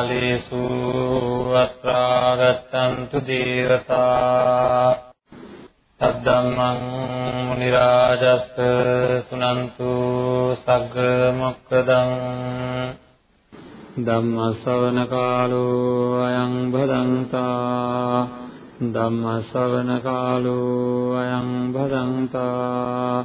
සමන්ත චක්කවාලේසු අත්‍රා ගච්ඡන්තු දේවතා සද්දම්මං මුනි රාජස් සුනන්තු සග්ග මොක්කදං ධම්ම ශ්‍රවණ කාලෝ අයං භදංතා ධම්ම ශ්‍රවණ කාලෝ අයං භදංතා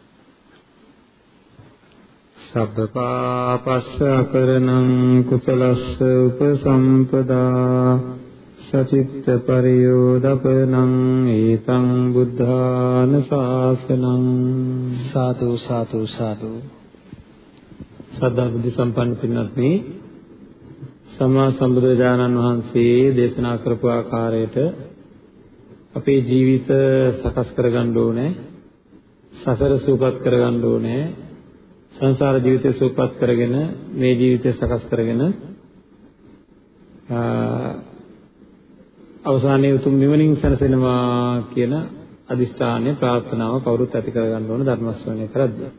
සබ්බපාපස්ස අකරණං කුසලස්ස උපසම්පදා සචිත්ත පරියෝදපනං ඒතං බුද්ධාන ශාසනං සාදු සාදු සාදු සදා බුද්ධ සම්පන්න පින්වත්නි සම්මා සම්බුදුරජාණන් වහන්සේ දේශනා කරපු ආකාරයට අපේ ජීවිත සකස් කරගන්න ඕනේ සසර සූපත් කරගන්න ඕනේ සංසාර ජීවිතය සූපපත් කරගෙන මේ ජීවිතය සකස් කරගෙන අවසානයේ උතුම් නිවනින් සැනසෙනවා කියන අදිෂ්ඨානය ප්‍රාර්ථනාව කවුරුත් ඇති කරගන්න ඕන ධර්ම ශ්‍රවණය කරද්දී.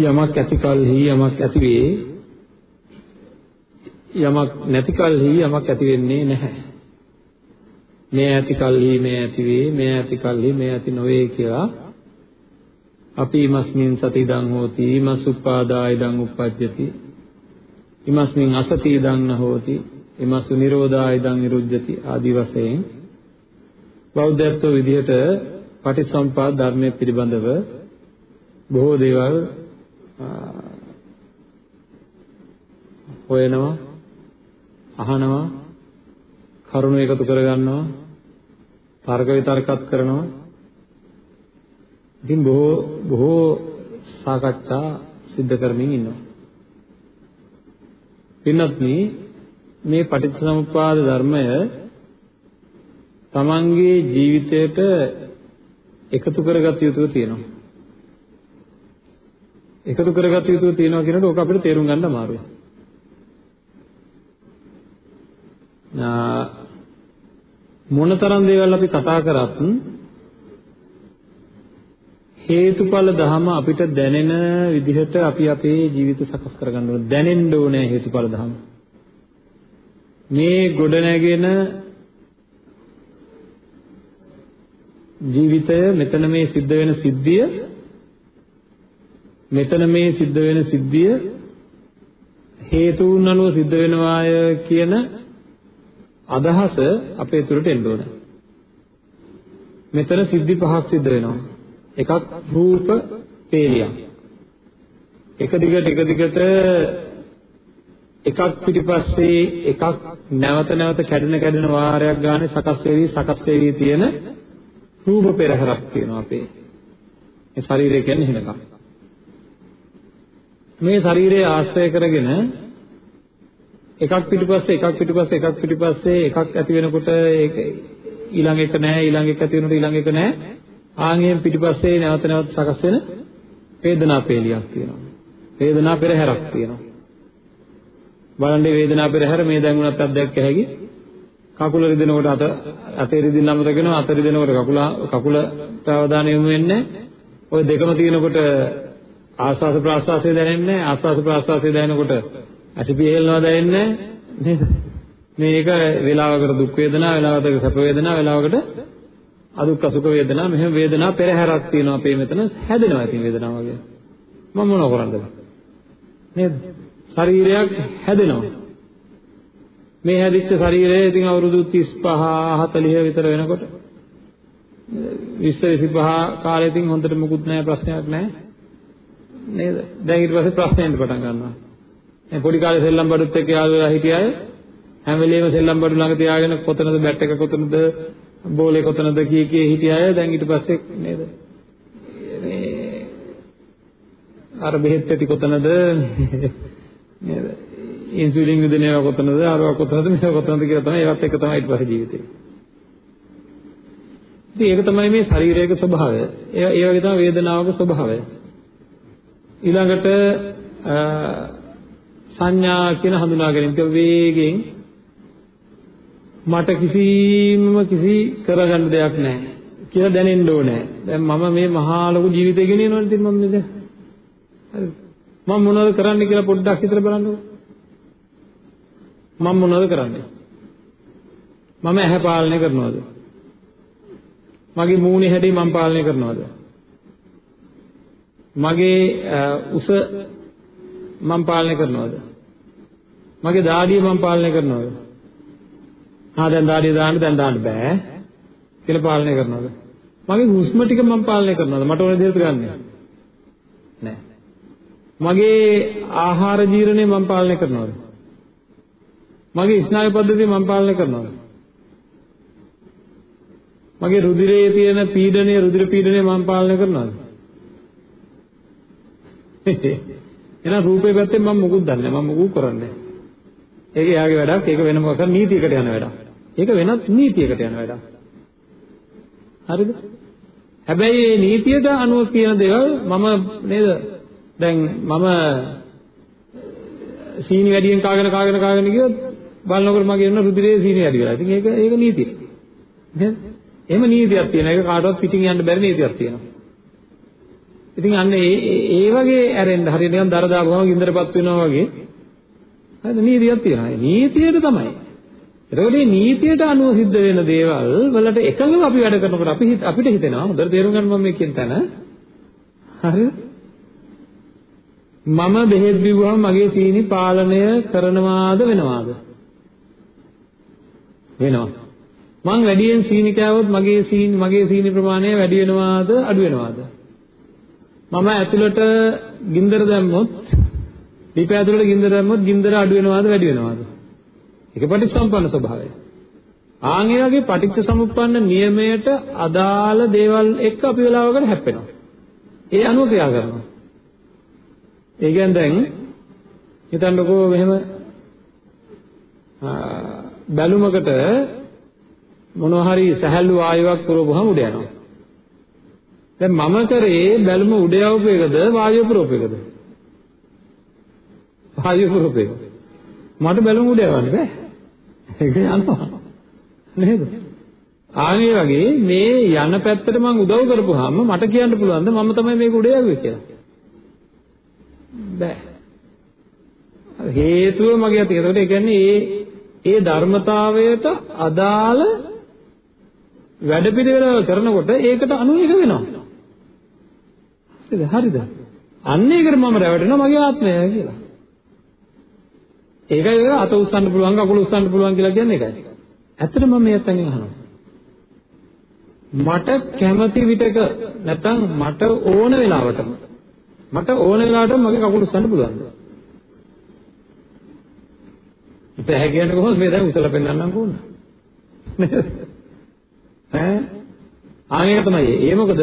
යමක් ඇති කලෙහි යමක් ඇති වේ යමක් නැති කලෙහි යමක් ඇති වෙන්නේ නැහැ. මේ ඇති කල්හි මේ ඇති වේ මේ ඇති කල්හි මේ ඇති නොවේ කියලා අපි ඉමස්මින් සතිදං හෝති ඉමස් උපාදාය දං උප්පජ්ජති. ඉමස්මින් අසති දං නහෝති ඉමස්සු නිරෝධාය දං නිරුජ්ජති ආදි වශයෙන්. බෞද්ධත්ව විදිහට පටිසම්පාද ධර්මයේ පිළිබඳව බොහෝ දේවල් හොයනවා අහනවා කරුණු එකතු කරගන්නවා. තර්ක විතර්කත් කරනවා. ඉතින් බොහෝ බොහෝ සාකච්ඡා සිද්ධ කරමින් ඉන්නවා. පින්වත්නි මේ පටිච්චසමුප්පාද ධර්මය තමන්ගේ ජීවිතයට එකතු කරගත යුතු තියෙනවා. එකතු කරගත යුතු තියෙනවා කියනකොට ඕක අපිට තේරුම් ගන්න අමාරුයි. මොනතරම් දේවල් අපි කතා කරත් හේතුඵල ධම අපිට දැනෙන විදිහට අපි අපේ ජීවිත සකස් කරගන්න ඕනේ. දැනෙන්න ඕනේ හේතුඵල ධම මේ ගොඩ නැගෙන ජීවිතය මෙතන මේ සිද්ධ වෙන සිද්ධිය මෙතන මේ සිද්ධ වෙන සිද්ධිය හේතුන් අනුව සිද්ධ වෙනවාය කියන අදහස අපේ තුරට එන්න ඕන. මෙතන සිද්ධි පහක් සිද්ධ වෙනවා. එකක් රූප පේලියක්. එක දිගට එක දිගට එකක් පිටිපස්සේ එකක් නැවත නැවත කැඩෙන කැඩෙන වාරයක් ගානේ සකස් වෙවි සකස් වෙවි තියෙන රූප පෙරහැරක් තියෙනවා අපේ. මේ ශරීරය කියන්නේ එහෙනකම්. මේ ශරීරය ආශ්‍රය කරගෙන එකක් පිටිපස්සේ එකක් පිටිපස්සේ එකක් පිටිපස්සේ එකක් ඇති වෙනකොට ඒක ඊළඟ එක නැහැ ඊළඟ එක ඇති වෙනකොට ඊළඟ එක නැහැ. ආන්ගෙන් පිටිපස්සේ නැවත නැවත සකස් වෙන වේදනා පේලියක් තියෙනවා. වේදනා පෙරහැරක් තියෙනවා. බලන්න වේදනා පෙරහැර මේ දැන් උනත් අත්දැක්ක හැකි කකුල රිදෙනකොට අත අතේ රිදින්න අමතක වෙනවා. අත රිදෙනකොට කකුල කකුලට අවධානය යොමු වෙන්නේ ඔය දෙකම තියෙනකොට ආස්වාද ප්‍රාස්වාසය දැනෙන්නේ ආස්වාද ප්‍රාස්වාසය දැනෙනකොට අතිපිහෙල්නවා දැනෙන්නේ නේද? මේක වේලාවකට දුක් වේදනා, වේලාවකට සැප වේදනා, වේලාවකට අදුක්ඛ සුඛ වේදනා මෙහෙම වේදනා පෙරහැරක් තියෙනවා අපේ මෙතන හැදෙනවා ඉතින් වේදනාව වගේ. මම මොනව කරන්නද? නේද? ශරීරයක් හැදෙනවා. මේ හැදිච්ච ශරීරය ඉතින් අවුරුදු 35 40 විතර වෙනකොට 20 25 කාලෙ ඉතින් හොඳට මුකුත් නැහැ ප්‍රශ්නයක් නැහැ. නේද? දැන් ඊට පස්සේ ප්‍රශ්නෙන්න පටන් ගන්නවා. මේ පොඩි කාලේ සෙල්ලම් බඩුත් එක්ක යාළු වෙලා හිටිය අය හැම වෙලේම සෙල්ලම් බඩු ළඟ තියාගෙන කොතනද බැට් එක කොතනද බෝලේ කොතනද කී කී හිටිය අය දැන් ඊට පස්සේ නේද? මේ අර බෙහෙත් ඇති කොතනද? නේද? ඉන්සුලින් විදින ඒවා කොතනද? අරවා කොතනද? මේවා කොතනද කියලා තමයි ඒවත් එක තමයි ඊට පස්සේ ජීවිතේ. ඉතින් ඒක තමයි මේ ශරීරයක ස්වභාවය. ඒ ඒ වගේ තමයි වේදනාවක ස්වභාවය. ඊළඟට සංඥා කියන හඳුනා ගැනීම ඒක වේගෙන් මට කිසිම කිසි කරගන්න දෙයක් නැහැ කියලා දැනෙන්න ඕනේ. දැන් මම මේ මහා ලොකු ජීවිතය ගෙනියනවනේ ඉතින් මම මේ හරි. මම මොනවද කරන්න කියලා පොඩ්ඩක් හිතලා බලන්නකෝ. මම මොනවද කරන්නේ? මම ඇහැ පාලනය කරනවද? මගේ මූණේ හැටි මම පාලනය කරනවද? මගේ උස මම පාලනය කරනවද? මගේ දාඩිය මම පාලනය කරනවද? ආ දැන් දාඩිය දාන්න දැන් දාන්න බෑ කියලා පාලනය කරනවද? මගේ හුස්ම ටික මම පාලනය කරනවද? මට ඕන දේට ගන්න. නෑ. මගේ ආහාර ජීර්ණය මම පාලනය කරනවද? මගේ ස්නායු පද්ධතිය මම පාලනය කරනවද? මගේ රුධිරයේ තියෙන පීඩනය රුධිර පීඩනය මම පාලනය කරනවද? එහෙනම් රූපේ පැත්තෙන් මම මොකුත් දන්නේ නැහැ. මම මොකුත් කරන්නේ නැහැ. ඒක එයාගේ වැඩක්. ඒක වෙන මොකක් නීතියකට යන වැඩක්. ඒක වෙනත් නීතියකට යන වැඩක්. හරිද? හැබැයි මේ නීතියට අනුව කියන දේවල් මම නේද දැන් මම සීනි වැඩියෙන් කාගෙන කාගෙන කාගෙන ගියොත් බලනකොට මගේ එන රුධිරයේ සීනි වැඩි වෙලා. ඉතින් ඒක ඒක නීතිය. නේද? එහෙම නීතියක් තියෙනවා. ඒක කාටවත් පිටින් යන්න බැරි නීතියක් තියෙනවා. ඉතින් අන්න ඒ ඒ වගේ ඇරෙන්න හරියට නිකන් දර දාපුවම ගින්දරපත් වෙනවා වගේ හරිද නීතියක් තියෙනවා. නීතියට තමයි. එතකොට මේ නීතියට අනුව සිද්ධ වෙන දේවල් වලට එකඟව අපි වැඩ කරනකොට අපි අපිට හිතෙනවා හොඳට තේරුම් ගන්න මම මේ කියන තැන හරිද? මම බෙහෙත් බිව්වම මගේ සීනි පාලනය කරනවාද වෙනවාද? වෙනවා. මං වැඩියෙන් සීනි කෑවොත් මගේ සීනි මගේ සීනි ප්‍රමාණය වැඩි වෙනවාද අඩු වෙනවාද? මම ඇතුළට ගින්දර දැම්මොත් දීප ඇතුළට ගින්දර දැම්මොත් ගින්දර අඩු වෙනවද වැඩි වෙනවද? ඒක පටිච්චසමුප්පන්න ස්වභාවය. ආන් ඒ වගේ පටිච්ච සමුප්පන්න නියමයට අදාළ දේවල් එක්ක අපි වෙලාවකට හැප්පෙනවා. ඒ අනුව ක්‍රියා කරනවා. ඒ කියන්නේ දැන් හිතන්නකෝ මෙහෙම බැලුමකට මොනවා හරි සහැල්ලු ආයුවක් පුරවුවහම උඩ යනවා. දැන් මම කරේ බැලුම උඩ යවපු එකද වායුව පුරවපු එකද? වායුව පුරවපු එක. මට බැලුම උඩ යවන්න බෑ. ඒක යනවා. නේද? ආන්නේ වගේ මේ යන පැත්තට මම උදව් කරපුවාම මට කියන්න පුළුවන්ද මම තමයි මේක උඩ යවුවේ කියලා? බෑ. හේතුව මගේ අතේ. ඒකට ඒ කියන්නේ ඒ ඒ ධර්මතාවයට අදාළ වැඩ පිළිවෙල කරනකොට ඒකට අනුවේක වෙනවා. හරිද? හරිද? අන්න ඒකට මම රැවටෙනවා මගේ ආත්මය කියලා. ඒකයි ඒක අත උස්සන්න පුළුවන් අකුල උස්සන්න පුළුවන් කියලා කියන්නේ ඒකයි. ඇත්තට මම මේ අතෙන් අහනවා. මට කැමති විටක නැත්තම් මට ඕන වෙලාවට මට ඕන වෙලාවට මගේ කකුල උස්සන්න පුළුවන්ද? ඉතින් කියන්නේ කොහොමද මේ දැන් උසලා පෙන්නන්නම් කොහොමද? නේද? ඈ ආයෙක තමයි. ඒ මොකද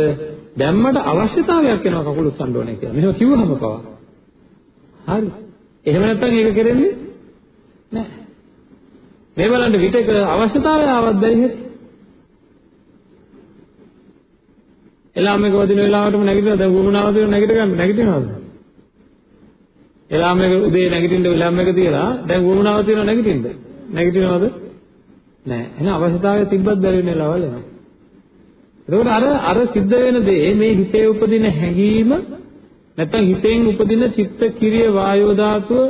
දැම්මට අවශ්‍යතාවයක් වෙනවා කකුල උස්සන්න ඕනේ කියලා. මෙහෙම කිව්වම පවා. හරි. එහෙම නැත්නම් ඒක කරෙන්නේ නැහැ. මේ බලන්න විතක අවශ්‍යතාවය ආවත් බැරි හැටි. එලාම එක වදින වෙලාවටම නැගිටිනවා දැන් වුණාව දෙන නැගිට ගන්න නැගිටිනවද? එලාම එක උදේ නැගිටින්න එලාම එක තියලා දැන් වුණාව තියෙනව නැගිටින්න. නැගිටිනවද? නැහැ. එහෙනම් අවශ්‍යතාවය තිබ්බත් බැරි වෙන වෙලාවල් එනවා. එතකොට අර අර සිද්ධ වෙන දේ මේ හිතේ උපදින හැඟීම නැත්නම් හිතෙන් උපදින චිත්ත කිරිය වායෝ ධාතුව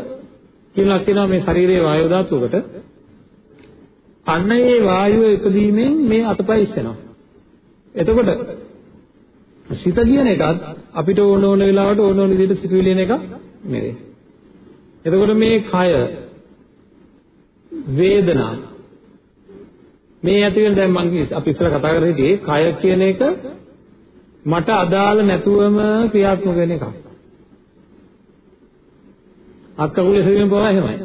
කියලා කියනවා මේ ශරීරයේ වායෝ ධාතුවකට අන්න ඒ වායුව ඉදීමෙන් මේ අතපය ඉස්සෙනවා. එතකොට සිත කියන එකත් අපිට ඕන ඕන වෙලාවට ඕන ඕන විදිහට සිතුවිලි එන එක නෙවෙයි. එතකොට මේ කය වේදනා මේ ඇති වෙන දැන් මම අපි ඉස්සර කතා කරලා හිටියේ කය කියන එක මට අදාළ නැතුවම ක්‍රියාත්මක වෙන එකක්. අත් කකුලේ සෙවීම පවා එහෙමයි.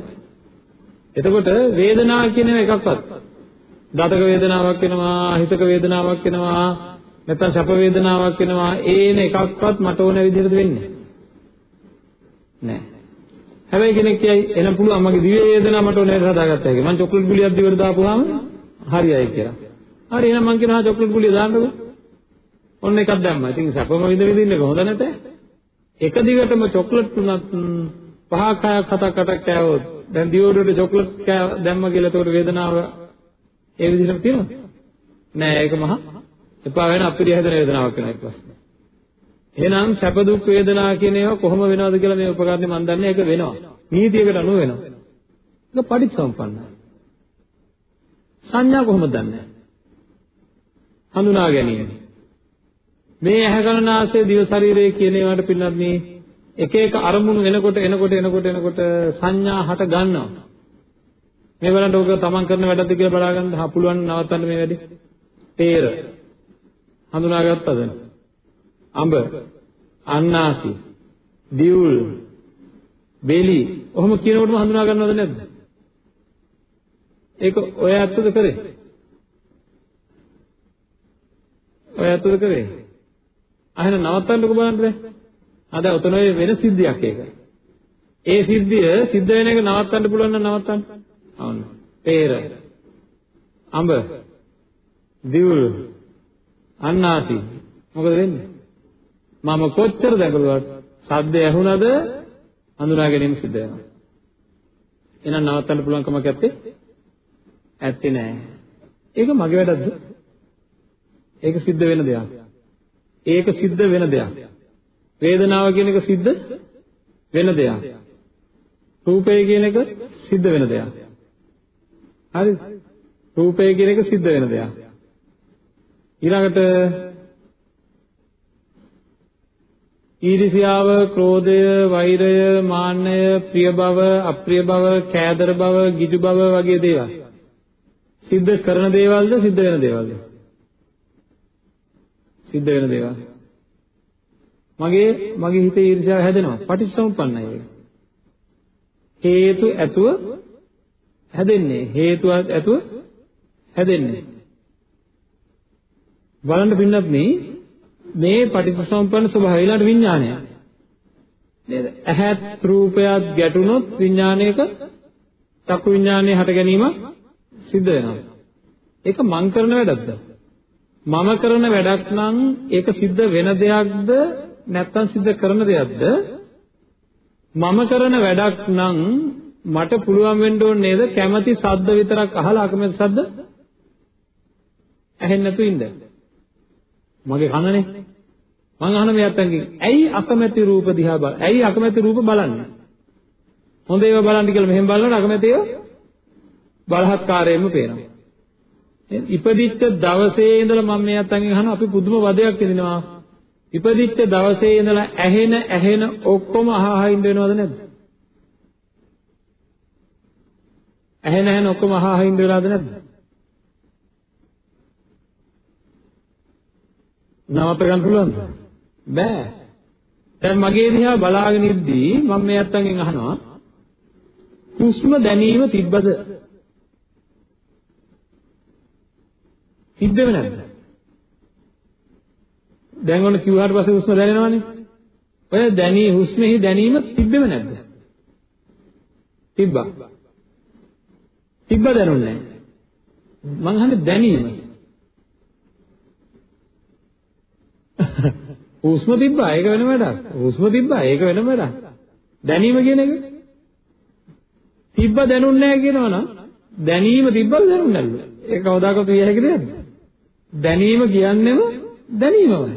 එතකොට වේදනාව කියන එකක්වත් දතක වේදනාවක් වෙනවා, හිතක වේදනාවක් වෙනවා, නැත්නම් සැප වේදනාවක් වෙනවා, ඒන එකක්වත් මට ඕන විදිහට වෙන්නේ නෑ. හැබැයි කෙනෙක් කියයි එනම් පුළුවන් මගේ දිවේ වේදනාව මට ඕනේ හදාගත්තා කියලා. මම චොක්ලට් ගුලියක් දිවට දාපුවාම හරියයි කියලා. හරි එහෙනම් මං කියනවා චොක්ලට් ගුලිය දාන්නකෝ. ඔන්න එකක් දැම්මා. ඉතින් සැපම විඳ විඳින්න කොහොමද නැත? එක දිගටම චොක්ලට් තුනක් පහක් හයක් හතක් අටක් කෑවොත් දැන් දියෝඩුවට චොක්ලට් දැම්ම කියලා ඒකට වේදනාව ඒ විදිහටම තියෙනවද? නෑ ඒක මහා එපා වෙන අපිරිය හැදෙන වේදනාවක් වෙනවා ඊපස්සේ. එහෙනම් සැප දුක් වේදනා කියන ඒවා කොහොම වෙනවද කියලා මේ උපකරණේ මම දන්නේ ඒක වෙනවා. නීතියකට අනුව වෙනවා. ඒක පටිච්චසමුප්පන්නයි. සංඥා කොහොමද දන්නේ? හඳුනා ගැනීම. මේ ඇහැ කන නාසය දිව ශරීරය කියන ඒවාට පින්නත් මේ එක එක අරමුණු එනකොට එනකොට එනකොට එනකොට සංඥා හට ගන්නවා. මේ බලන්න ඕක තමන් කරන වැඩක්ද කියලා බලාගන්න හා පුළුවන් නවත්තන්න මේ වැඩේ. තේර හඳුනාගත්තද? අඹ, අන්නාසි, දියුල්, බෙලි ඔහොම කියනකොටම හඳුනා ගන්නවද නැද්ද? ඒක ඔය ඇත්තද කරේ? ඔය ඇත්තද කරේ? අහන නවත්තන්නකෝ බලන්න බෑ. අද උතන ඔය වෙන සිද්ධියක් ඒක. ඒ සිද්ධිය සිද්ධ වෙන එක නවත්තන්න පුළුවන් නම් නවත්තන්න. අවන්න. පේර. අඹ. දිවුල්. අන්නාසි. මොකද වෙන්නේ? මම කොච්චර දැකලුවත් සද්ද ඇහුණද හඳුනා ගැනීම සිද්ධ වෙනවා. එහෙනම් නවත්තන්න පුළුවන් කමක් නැත්තේ? ඇත්තේ නෑ. ඒක මගේ වැඩක්ද? ඒක සිද්ධ වෙන දෙයක්. ඒක සිද්ධ වෙන දෙයක්. වේදනාව කියන එක සිද්ධ වෙන දෙයක්. රූපය කියන එක සිද්ධ වෙන දෙයක්. හරිද? රූපය කියන එක සිද්ධ වෙන දෙයක්. ඊළඟට ඊර්ෂ්‍යාව, ක්‍රෝධය, වෛරය, මාන්නය, ප්‍රිය බව, අප්‍රිය බව, කෑදර බව, ගිජු බව වගේ දේවල්. සිද්ධ කරන දේවල්ද සිද්ධ වෙන දේවල්ද? සිද්ධ වෙන දේවල්. මගේ මගේ හිතේ ඊර්ෂ්‍යාව හැදෙනවා. පටිච්චසමුප්පන්නයි ඒක. හේතු ඇතුව හැදෙන්නේ. හේතු ඇතුව හැදෙන්නේ. බලන්න පින්නත් මේ මේ පටිච්චසමුප්පන්න ස්වභාවය ඊළඟ විඥානය නේද ඇහත් රූපයත් ගැටුනොත් විඥානයක චක්කු විඥානයේ හට ගැනීම සිද්ධ වෙනවා. ඒක මං කරන වැඩක්ද? මම කරන වැඩක් නම් ඒක සිද්ධ වෙන දෙයක්ද? නැත්නම් සිද්ධ කරන දෙයක්ද? මම කරන වැඩක් නම් මට පුළුවන් වෙන්න ඕනේ නේද? කැමැති සද්ද විතරක් අහලා අකමැති සද්ද? ඇහෙන්නේ නැතුව ඉන්න. මගේ කනනේ. මං අහන මේ අත්තන්ගෙන් ඇයි අකමැති රූප දිහා බල. ඇයි අකමැති රූප බලන්නේ? හොඳ ඒවා බලන්න කියලා මෙහෙම බලනකොට අකමැති ඒවා බලහත්කාරයෙන්ම පේනවා. ඉපදිච්ච දවසේ ඉඳලා මම මේ අත්තන්ගෙන් අහන අපි පුදුම වදයක් විඳිනවා. ඉපදිච්ච දවසේ ඉඳලා ඇහෙන ඇහෙන ඔක්කොම අහහා ඉන්න වෙනවද නැද්ද? ඇහෙන ඇහෙන ඔක්කොම අහහා ඉන්න වෙලාද නැද්ද? නවත්ත ගන්න පුළුවන්ද? බෑ. දැන් මගේ දිහා බලාගෙන ඉද්දී මම මේ අත්තන්ගෙන් අහනවා හුස්ම දැනීම තිබ්බද? තිබ්බෙම නැද්ද? දැන් ඔන්න කිව්වාට පස්සේ හුස්ම දැනෙනවනේ. ඔය දැනී හුස්මෙහි දැනීම තිබ්බෙම නැද්ද? තිබ්බා. තිබ්බ දැනුන්නේ නැහැ. මං අහන්නේ දැනීම. හුස්ම තිබ්බා ඒක වෙන වැඩක්. හුස්ම තිබ්බා ඒක වෙන වැඩක්. දැනීම කියන එක තිබ්බ දැනුන්නේ නැහැ කියනවනම් දැනීම තිබ්බද දැනුන්නේ නැල්ල. ඒක කවදාකවත් විය හැකි දෙයක්ද? දැනීම කියන්නේම දැනීමමයි.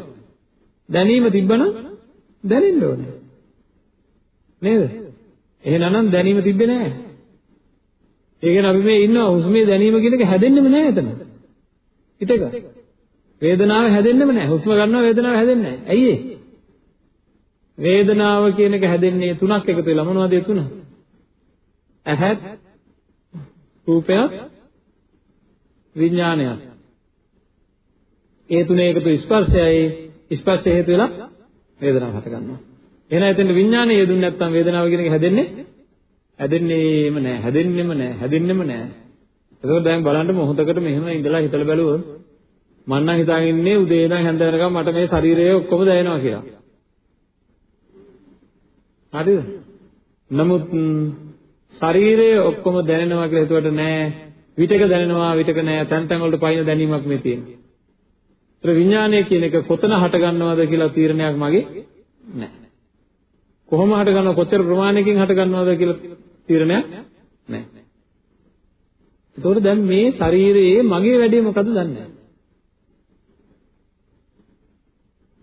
දැනීම තිබ්බනම් දැනෙන්න ඕනේ. නේද? එහෙනම් දැනීම තිබ්බේ නැහැ. ඒ කියන්නේ අපි මේ ඉන්නවා හුස්මේ දැනීම කියන එක හැදෙන්නෙම නැහැ එතන. හිතක. වේදනාව හැදෙන්නෙම නැහැ. හුස්ම ගන්නවා වේදනාව හැදෙන්නේ නැහැ. ඇයි ඒ? වේදනාව කියන එක හැදෙන්නේ තුනක් එකතු වෙලා මොනවද ඒ තුන? ඇහත් රූපයත් විඥානයත්. ඒ තුනේ එකතු ස්පර්ශයයි ස්පර්ශය හේතු වෙලා වේදනාව හට ගන්නවා. එහෙනම් එතෙන් විඥානය යෙදුන්නේ නැත්නම් වේදනාව කියන එක හැදෙන්නේ හැදෙන්නේම නැහැ. හැදෙන්නෙම නැහැ. හැදෙන්නෙම නැහැ. ඒකෝ දැන් බලන්න මොහොතකට මෙහෙම ඉඳලා හිතලා බැලුවොත් මම නම් හිතාගෙන ඉන්නේ උදේ ඉඳන් හැන්ද වෙනකම් මට මේ ශරීරයේ ඔක්කොම දැනෙනවා කියලා. හරිද? නමුත් ශරීරයේ ඔක්කොම දැනෙනවා කියලා හිතුවට නෑ. විතක දැනෙනවා විතක නෑ. තැන් තැන් වලට පයින් දැනීමක් මේ තියෙන්නේ. ඒතර විඥානය කියන එක කොතන හට ගන්නවද කියලා තීරණයක් මගේ නෑ. කොහොම හට ගන්නව කොච්චර ප්‍රමාණයකින් හට ගන්නවද කියලා තීරණයක් නෑ. ඒතකොට දැන් මේ ශරීරයේ මගේ වැඩේ මොකද්ද දන්නේ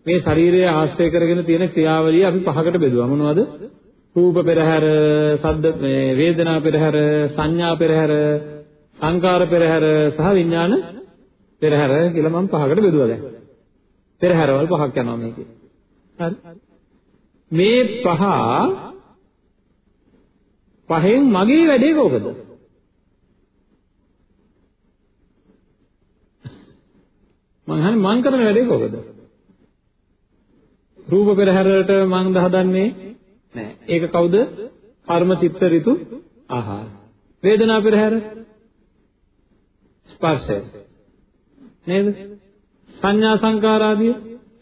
මේ ශරීරය ආශ්‍රය කරගෙන තියෙන ක්‍රියාවලිය අපි පහකට බෙදුවා මොනවද? රූප පෙරහැර, සද්ද මේ වේදනා පෙරහැර, සංඥා පෙරහැර, සංකාර පෙරහැර සහ විඥාන පෙරහැර කියලා මම පහකට බෙදුවා දැන්. පෙරහැරවල් පහක් යනවා මේකේ. හරි. මේ පහ පහෙන් මගේ වැඩේ කොහොමද? මං අහන්නේ මං කරන වැඩේ කොහොමද? රූප පෙරහැරට මං දහදන්නේ නෑ. ඒක කවුද? කර්ම චිත්ත ඍතු ආහාර. වේදනා පෙරහැර ස්පර්ශය. නේද? සංඥා සංකාර ආදී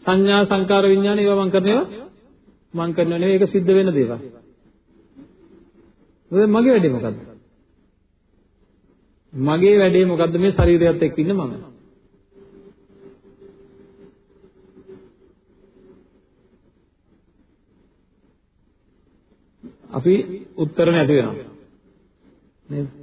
සංඥා සංකාර විඥාන ඒවා මං කරනේවා මං කරනව නෙවෙයි ඒක සිද්ධ වෙන දේවල්. මොකද මගේ වැඩේ මොකද්ද? මගේ වැඩේ මොකද්ද මේ ශරීරයත් එක්ක ඉන්න මම. අපි උත්තර නැති වෙනවා. නේද?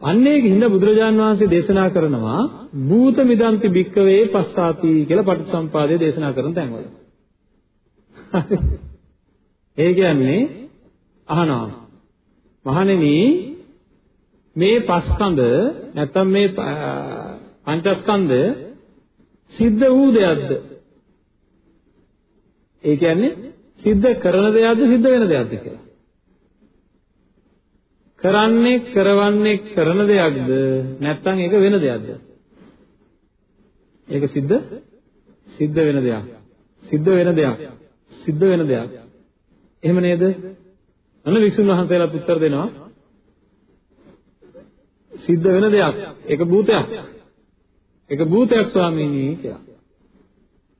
අන්න ඒකින්ද බුදුරජාන් වහන්සේ දේශනා කරනවා භූත මිදන්ති භික්කවේ පස්සාති කියලා පටිච්චසම්පාදයේ දේශනා කරන තැන්වල. ඒ කියන්නේ අහනවා මහණෙනි මේ පස්කන්ධ නැත්තම් මේ පංචස්කන්ධ සිද්ධ වූ දෙයක්ද? ඒ කියන්නේ සිද්ධ කරන දෙයක්ද සිද්ධ වෙන දෙයක්ද කියලා. කරන්නේ කරවන්නේ කරන දෙයක්ද නැත්නම් ඒක වෙන දෙයක්ද? ඒක සිද්ධ සිද්ධ වෙන දෙයක්. සිද්ධ වෙන දෙයක්. සිද්ධ වෙන දෙයක්. එහෙම නේද? අන්න වික්ෂුන් වහන්සේලාත් උත්තර දෙනවා. සිද්ධ වෙන දෙයක්. ඒක භූතයක්. ඒක භූතයක් ස්වාමීනි කියලා.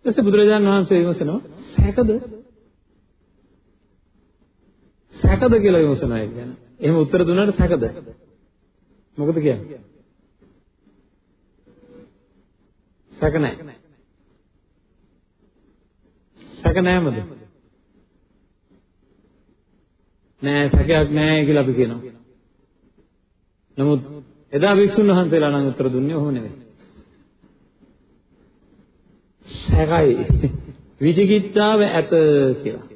ඊට බුදුරජාණන් වහන්සේ විමසනවා සැකද? සැකද කියලා විමසනවා ඒ කියන්නේ. එහෙම උත්තර දුන්නාට සැකද? මොකද කියන්නේ? සැක නැහැ. සැක නැහැමද? නෑ සැකයක් නෑ කියලා අපි කියනවා. නමුත් එදා වික්ෂුන් වහන්සේලා නම් උත්තර දුන්නේ ඔහොම නෙවෙයි. සැකයි විචිකිච්ඡාව ඇත කියලා.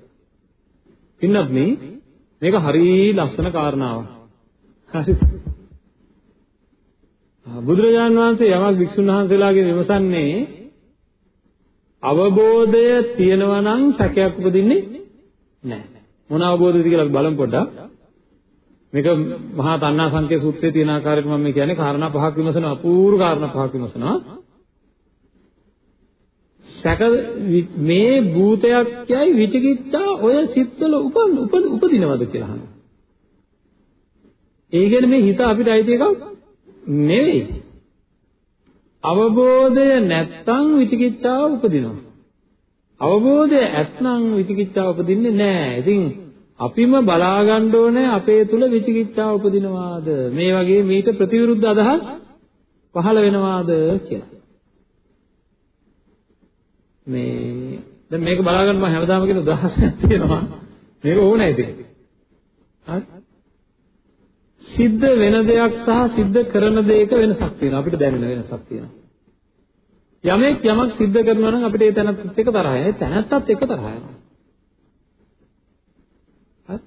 පින්නත් මේ මේක හරිය ලස්සන කාරණාවක්. හරිද? බුදුරජාන් වහන්සේ යමක් වික්ෂුන් වහන්සේලාගෙන් විමසන්නේ අවබෝධය තියෙනවා නම් සැකයක් උපදින්නේ නැහැ. මොන අවබෝධයද කියලා අපි බලමු පොඩ්ඩක්. මේක මහා තණ්හා සංකේ සූත්‍රයේ තියෙන ආකාරයට මම කියන්නේ කාරණා පහක් විමසනවා අපූර්ව කාරණා පහක් විමසනවා. සැක මේ භූතයක් යයි විචිකිච්ඡා ඔය සිත්වල උපදිනවද කියලා අහනවා. ඒ කියන්නේ මේ හිත අපිට අයිති එකක් නෙවෙයි. අවබෝධය නැත්තම් විචිකිච්ඡාව උපදිනවා. අවබෝධය ඇත්නම් විචිකිච්ඡාව උපදින්නේ නැහැ. ඉතින් අපිම බලා ගන්න ඕනේ අපේ තුල විචිකිච්ඡාව උපදිනවාද මේ වගේ මීට ප්‍රතිවිරුද්ධ අදහස් පහළ වෙනවාද කියලා. මේ දැන් මේක බලා ගන්න මම හැමදාම කියන උදාහරණයක් තියෙනවා. මේක ඕනේ ඉතින්. හරි? සිද්ධ වෙන දෙයක් සහ සිද්ධ කරන දෙයක වෙනසක් තියෙනවා. අපිට දැනෙන වෙනසක් තියෙනවා. යමෙක් යමක් සිද්ධ කරනවා නම් අපිට ඒ තැනත් එක්ක තරහයි. ඒ තැනත්තත් එක්ක තරහ යනවා. හරි?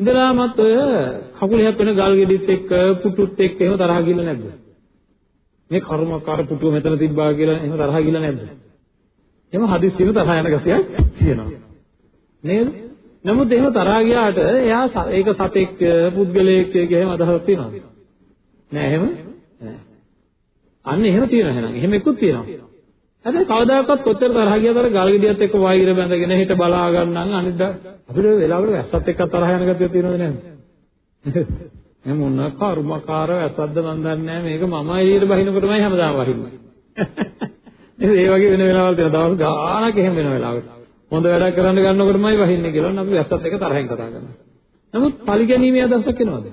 ඉඳලාමත් ඔය කකුලයක් වෙන ගල් ගෙඩිත් එක්ක පුටුත් එක්ක එහෙම තරහ ගිල්ල නැද්ද? මේ කර්මකාර පුටුව මෙතන තිබ්බා කියලා එහෙම තරහ ගිල්ල නැද්ද? එහෙම හදිස්සියෙම තරහ යන ගතියක් තියෙනවා. නේද? නමුත් එහෙම තරහා ගියාට එයා ඒක සතෙක් පුද්ගලයෙක් එහෙම අදහසක් තියනවාද? නෑ එහෙම නෑ. අන්න එහෙම තියෙනවා එහෙනම්. එහෙම එක්කුත් තියෙනවා. හැබැයි කවදාකවත් කොච්චර තරහා ගියද අර ගල් ගෙඩියත් එක්ක වෛර බැඳගෙන හිට බලා ගන්නනම් අනිත් අපිට වෙලාවකට වැස්සත් එක්ක තරහ යන ගතිය තියෙනවද නැද්ද? එහෙනම් මොන කර්මකාර වැස්සක්ද මන් දන්නේ නැහැ මේක මම එළියට බහිනකොටමයි හැමදාම වහින්නේ. ඒ වගේ වෙන වෙලාවල් තියෙනවා. දවස් ගාණක් එහෙම වෙන වෙලාවකට. හොඳ වැඩක් කරන්න ගන්නකොටමයි වහින්නේ කියලා නම් අපි වැස්සත් එක තරහෙන් කතා කරනවා. නමුත් පරිගැනීමේ අදහසක් එනවද?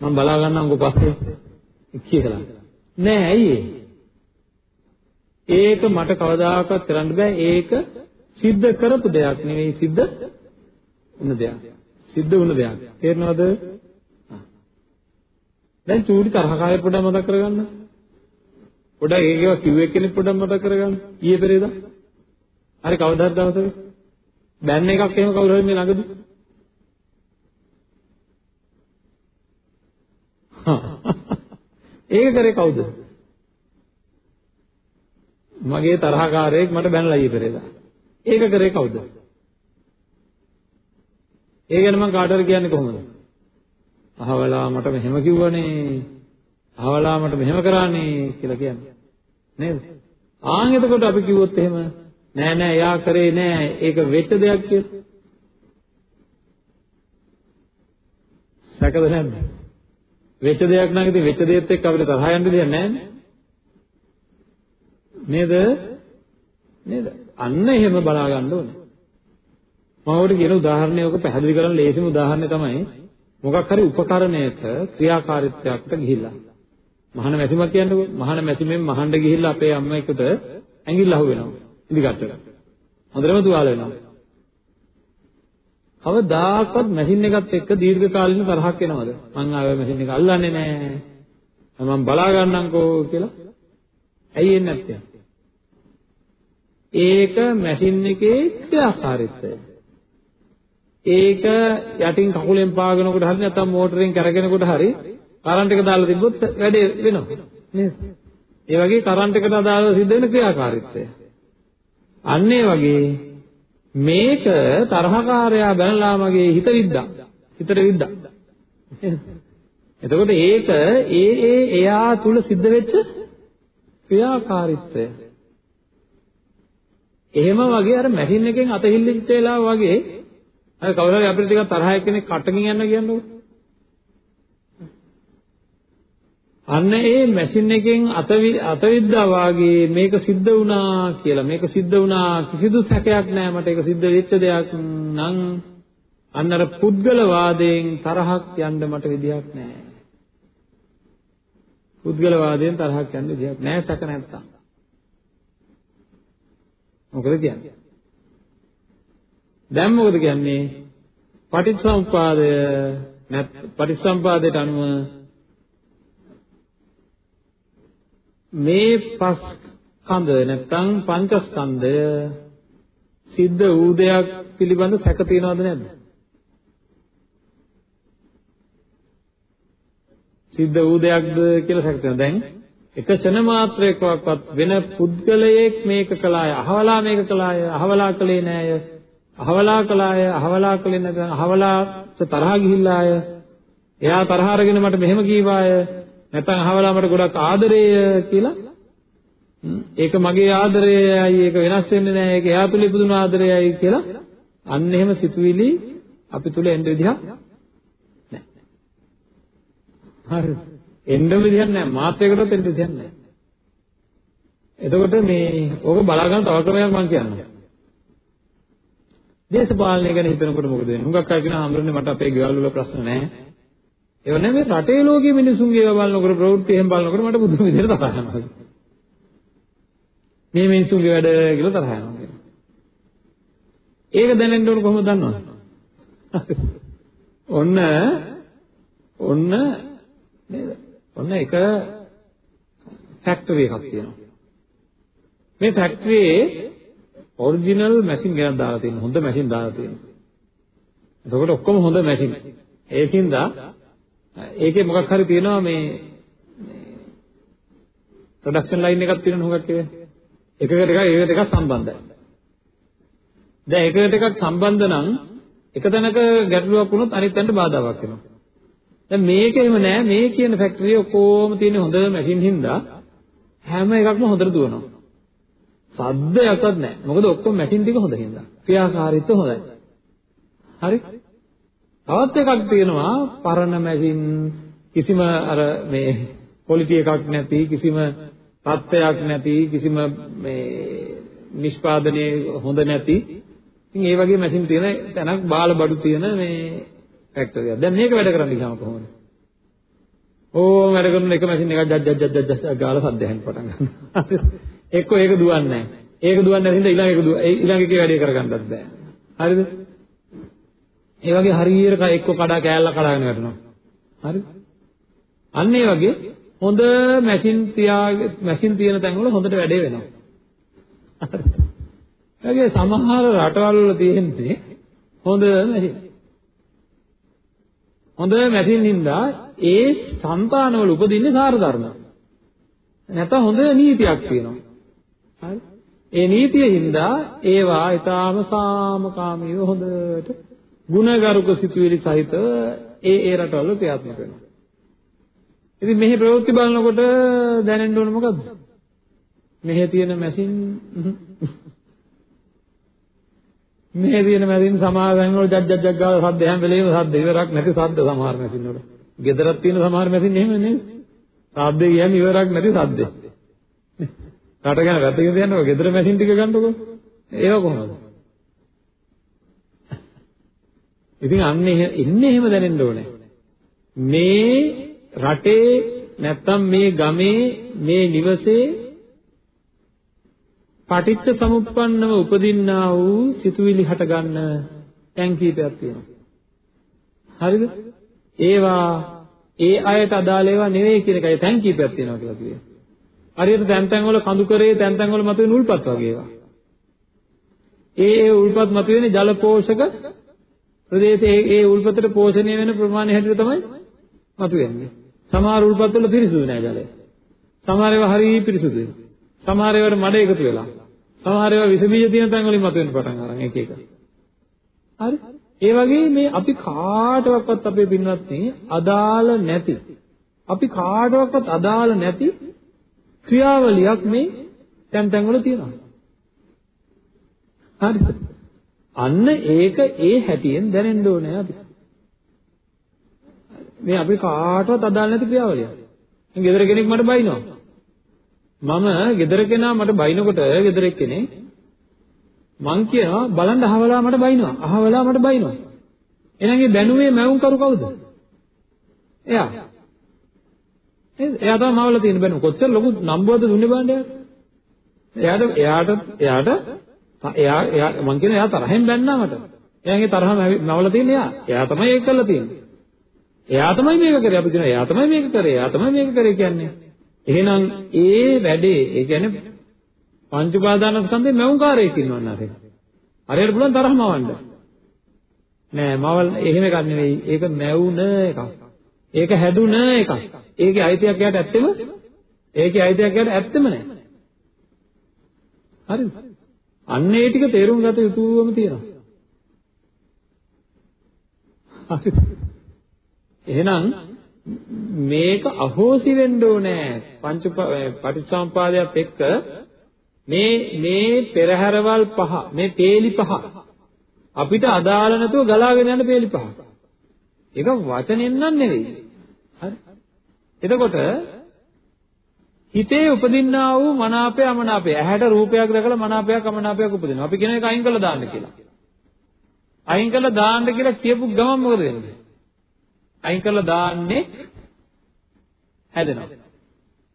මම බලා ගන්නම්කෝ පස්සේ කියලා. නෑ ඇයි ඒක මට කවදාකවත් කරන්න බෑ. ඒක සිද්ධ කරපු දෙයක් නෙවෙයි සිද්ධ වුණ දෙයක්. සිද්ධ වුණ දෙයක්. තේරෙනවද? දැන් චූටි තරහකාරය පොඩ්ඩක් මතක් කරගන්න. පොඩ්ඩක් ඒකව කිව්වේ කෙනෙක් පොඩ්ඩක් මතක් කරගන්න. ඊයේ පෙරේදා. හරි කවදාද දවසක? බෑන් එකක් එහෙම කවුරු හරි මේ ළඟදී. ඒක කරේ කවුද? මගේ තරහකාරයෙක් මට බැනලා ඊයේ පෙරේදා. ඒක කරේ කවුද? ඒ ගැන මම කාටවත් කියන්නේ කොහොමද? අහවලා මට මෙහෙම කිව්වනේ. අහවලා මට මෙහෙම කරානේ කියලා කියන්නේ. නේද? ආන් එතකොට අපි කිව්වොත් එහෙම නෑ නෑ එයා කරේ නෑ ඒක වෙච්ච දෙයක් කියලා. සැකද නැද්ද? වෙච්ච දෙයක් නම් ඉතින් වෙච්ච දෙයත් එක්ක අපිට තරහ යන්න දෙයක් නෑනේ. නේද? නේද? අන්න එහෙම බලා ගන්න ඕනේ. මම ඔකට කියන උදාහරණය ඔක පැහැදිලි කරන්න ලේසිම උදාහරණය තමයි මොකක් හරි උපකරණයක ක්‍රියාකාරීත්වයකට ගිහිල්ලා. මහාන මැසිමක් කියන්නකෝ. මහාන මැසිමෙන් මහන්න ගිහිල්ලා අපේ අම්මා එකට ඇඟිල්ල අහු වෙනවා. ඉදිකට්ටක. හොඳටම තුවාල වෙනවා. කවදාකවත් මැෂින් එකත් එක්ක දීර්ඝ කාලින තරහක් එනවද? මං ආවේ මැෂින් එක අල්ලන්නේ නැහැ. මම බලා ගන්නම්කෝ කියලා. ඇයි එන්නේ නැත්තේ? ඒක මැෂින් එකේ ක්‍රියාකාරීත්වය. ඒක යටින් කකුලෙන් පාගනකොට හරි නැත්නම් මෝටරෙන් කරගෙනකොට හරි කරන්ට් එක දාලා තිබ්බොත් වැඩේ වෙනවා නේද? ඒ වගේ කරන්ට් එකට අදාළව සිද්ධ වෙන ක්‍රියාකාරීත්වය. අන්න ඒ වගේ මේක තරහකාරයා බැනලා මගේ හිත විද්දා. හිතට විද්දා. එතකොට ඒක ඒ ඒ එයා තුල සිද්ධ වෙච්ච ක්‍රියාකාරීත්වය. එහෙම වගේ අර මැෂින් එකෙන් අත හිල්ලිච්ච වෙලාව වගේ අර කවුරු හරි අපිට ටිකක් තරහ එක්කෙනෙක් කටකින් යන්න කියන්නකො. අන්න ඒ මැෂින් එකෙන් අත අතවිද්දා වාගේ මේක සිද්ධ වුණා කියලා මේක සිද්ධ වුණා කිසිදු සැකයක් නැහැ මට ඒක සිද්ධ වෙච්ච දෙයක් නම් අන්න අර පුද්ගල වාදයෙන් තරහක් යන්න මට විදියක් නැහැ. පුද්ගල වාදයෙන් තරහක් යන්න විදියක් නැහැ සැක නැත්තම්. මොකද කියන්නේ? දැන් මොකද කියන්නේ? පටිච්චසමුපාදය නැත් පටිච්චසමුපාදයට අනුව මේ පස් ස්කන්ධ නැත්නම් පංචස්කන්ධය සිද්ධ වූ දෙයක් පිළිබඳ සැක තියනවද නැද්ද? සිද්ධ වූ දෙයක්ද කියලා සැක තියෙනවා. දැන් එක ක්ෂණ මාත්‍රයකවත් වෙන පුද්ගලයෙක් මේක කළාය, අහවලා මේක කළාය, අහවලා කළේ නෑය, අහවලා කළාය, අහවලා කළේ නැත්නම් අහවලාට තරහ ගිහිල්ලාය. එයා තරහ අරගෙන මට මෙහෙම කීවාය, නැත්නම් අහවලා මට ගොඩක් ආදරේය කියලා ඒක මගේ ආදරයයි ඒක වෙනස් වෙන්නේ නැහැ ඒක එයා තුල ඉපදුණු ආදරයයි කියලා අන්න එහෙම සිතුවිලි අපි තුල එන්න විදිහක් නැහැ. හරි. එන්න විදිහක් නැහැ. මාත්‍රයකටවත් එන්න විදිහක් නැහැ. එතකොට මේ ඕක බලා ගන්න තව ක්‍රමයක් මම කියන්නම්. දේශපාලනය ගැන හිතනකොට මොකද වෙන්නේ? හුඟක් අය කියනවා හම්බුනේ මට අපේ ගෙවල් වල ප්‍රශ්න නැහැ. ඒව නෙමෙයි රටේ ලෝකයේ මිනිසුන්ගේ ඒවා බලනකොට ප්‍රවෘත්ති එහෙම බලනකොට මට බුදුම විදිහට තරහ යනවා. මේ මිනිසුන්ගේ වැඩ කියලා තරහ යනවා. ඒක දැනෙන්න ඕන කොහොමද දන්නවද? ඔන්න ඔන්න නේද? ඔන්න එක ෆැක්ටරි එකක් තියෙනවා. මේ ෆැක්ටරියේ ඔරිජිනල් මැෂින් ගයක් දාලා තියෙනවා. හොඳ මැෂින් දාලා තියෙනවා. එතකොට ඔක්කොම හොඳ මැෂින්. ඒකින්ද ඒකේ මොකක් හරි තියෙනවා මේ ප්‍රොඩක්ෂන් ලයින් එකක් තියෙනවා හුඟක් ඒවා. එකකට එකක් ඒකට එකක් සම්බන්ධයි. දැන් එකකට එකක් සම්බන්ධ නම් එක තැනක ගැටලුවක් වුණොත් අනිත් තැනට බාධාවක් වෙනවා. දැන් මේක එහෙම නෑ මේ කියන ෆැක්ටරිය ඔක්කොම තියෙන හොඳ මැෂින් හින්දා හැම එකක්ම හොඳට දුවනවා. සද්දයක්වත් නෑ. මොකද ඔක්කොම මැෂින් ටික හොඳ හින්දා. ක්‍රියාකාරීත්වය හොඳයි. හරි? තවත් එකක් තියෙනවා පරණ මැෂින් කිසිම අර මේ ක්වොලිටි එකක් නැති කිසිම තත්ත්වයක් නැති කිසිම මේ නිෂ්පාදනයේ හොඳ නැති ඉතින් ඒ වගේ මැෂින් තියෙන තැනක් බාල බඩු තියෙන මේ ෆැක්ටරියක්. දැන් මේක වැඩ කරන්න ගියාම කොහොමද? ඕම වැඩ කරන එක මැෂින් එකක් ජජ් ජජ් ජජ් ජජ් ගාලා සද්ද ඇහෙන්න පටන් ගන්නවා. එක්ක ඒක දුවන්නේ නැහැ. ඒක දුවන්නේ නැතිනම් ඊළඟ එක දුව ඊළඟ එකේ වැඩේ කරගන්නත් බෑ. හරිද? ඒ වගේ හරියට එක්ක කඩා කෑල්ල කඩාගෙන වැටෙනවා. හරිද? අන්න ඒ වගේ හොඳ මැෂින් තියාගෙන මැෂින් තියෙන තැන්වල හොඳට වැඩේ වෙනවා. හරිද? ඒගේ සමහර රටවල් වල තියෙන්නේ හොඳ මැෂින්. හොඳ මැෂින් හින්දා ඒ సంతානවල උපදින්නේ සාර ධර්ම. නැත්නම් හොඳ නීතියක් තියෙනවා. හරි? ඒ නීතිය හින්දා ඒවා ඊටාම සාමකාමීව හොඳට ಗುಣගරුක සිතුවිලි සහිතව ඒ ඒ රටවල ක්‍රියාත්මක වෙනවා. ඉතින් මෙහි ප්‍රවෘත්ති බලනකොට දැනෙන්න ඕන මොකද්ද? මෙහි තියෙන මැෂින් මෙහි තියෙන මැෂින් සමාවෙන් වල ජජ් ජජ් ජජ් ගාලා සද්ද හැම වෙලේම සද්ද ඉවරක් නැති සද්ද සමහර මැෂින් වල. ගෙදරක් තියෙන සමහර මැෂින් එහෙම නේද? සද්ද කියන්නේ ඉවරක් නැති සද්ද. රට ගැන වැදගෙන තියන්නකො ගෙදර මැෂින් ටික ගන්නකො. ඒව කොහොමද? ඉතින් අන්න ඉන්නේ එහෙම දැනෙන්න ඕනේ. මේ රටේ නැත්තම් මේ ගමේ මේ නිවසේ පටිච්ච සමුප්පන්නව උපදින්නා වූ සිතුවිලි හට ගන්න තැන් කීපයක් තියෙනවා. හරිද? ඒවා ඒ අයට අදාළ ඒවා නෙවෙයි කියන එකයි තැන් කීපයක් තියෙනවා කියලා කිව්වේ. හරියට තැන් තැන් වල කඳු කරේ තැන් තැන් වල මතුවෙන උල්පත් වගේ ඒවා. ඒ ඒ උල්පත් මතුවෙන්නේ ජල පෝෂක ප්‍රදේශයේ ඒ උල්පතට පෝෂණය වෙන ප්‍රමාණය හැටියට තමයි මතුවෙන්නේ. සමහර උල්පත් වල පිරිසුදු නෑ ජලය. සමහර ඒවා හරිය පිරිසුදුයි. සමහර ඒවාට මඩ එකතු වෙලා. සමහර ඒවා විස බීජ තියෙන තැන් වලින් මතුවෙන්න පටන් අරන් එක එක. හරි? ඒ වගේ මේ අපි කාටවත් අපේ පින්වත්නි අදාළ නැති අපි කාටවත් අදාළ නැති ක්‍රියාවලියක් මේ තැන් තැන් වල තියෙනවා. හරිද? අන්න ඒක ඒ හැටියෙන් දැනෙන්න ඕනේ අපි. මේ අපි කාටවත් අදාළ නැති ක්‍රියාවලියක්. දැන් ගෙදර කෙනෙක් මට බයිනවා. මම ගෙදර කෙනා මට බයිනකොට ගෙදර එක්කෙනේ මං කියනවා බලන්න අහවලා මට බයිනවා. අහවලා මට බයිනවා. එහෙනම් මේ බැනුමේ මැවුම් කරු කවුද? එයා. නේද? එයා තමයි මවල තියෙන බැනුම. කොච්චර ලොකු නම්බුවක්ද දුන්නේ බලන්න එයාට. එයාට එයාට එයා එයා මං කියන එයා තරහෙන් බැන්නා මට. එයාගේ තරහ නවල තියෙන එයා. එයා තමයි ඒක කරලා තියෙන්නේ. එයා තමයි මේක කරේ. අපි කියනවා එයා තමයි මේක කරේ. එයා තමයි මේක කරේ කියන්නේ. එහෙනම් ඒ වැඩේ ඒ කියන්නේ පංච උපාදානස්කන්ධේ මෞංකාරයක් ඉන්නවන්න අර. හරියට පුළුවන් තරහ මවන්න. නෑ මවල් එහෙම එකක් නෙවෙයි. ඒක මැවුන එකක්. ඒක හැදුන එකක්. ඒකේ අයිතියක් යට ඇත්තෙම ඒකේ අයිතියක් යට ඇත්තෙම නෑ. හරිද? අන්න ඒ ටික තේරුම් ගත යුතුවම තියෙනවා. හරිද? එහෙනම් මේක අහෝසි වෙන්න ඕනේ පංච පටිච්චසමුපාදයට එක්ක මේ මේ පෙරහැරවල් පහ මේ peeli පහ අපිට අදාළ නැතුව ගලාගෙන යන peeli පහ. ඒක වචනෙන් නම් නෙවෙයි. හරි. එතකොට හිතේ උපදින්නා වූ මනාපය අමනාපය ඇහැට රූපයක් දැකලා මනාපයක් අමනාපයක් උපදිනවා. අපි කියන එක අයින් කළා දාන්න කියලා. අයින් කළා දාන්න කියලා කියපු ගමන් මොකද වෙන්නේ? අයින් කළා දාන්නේ හැදෙනවා.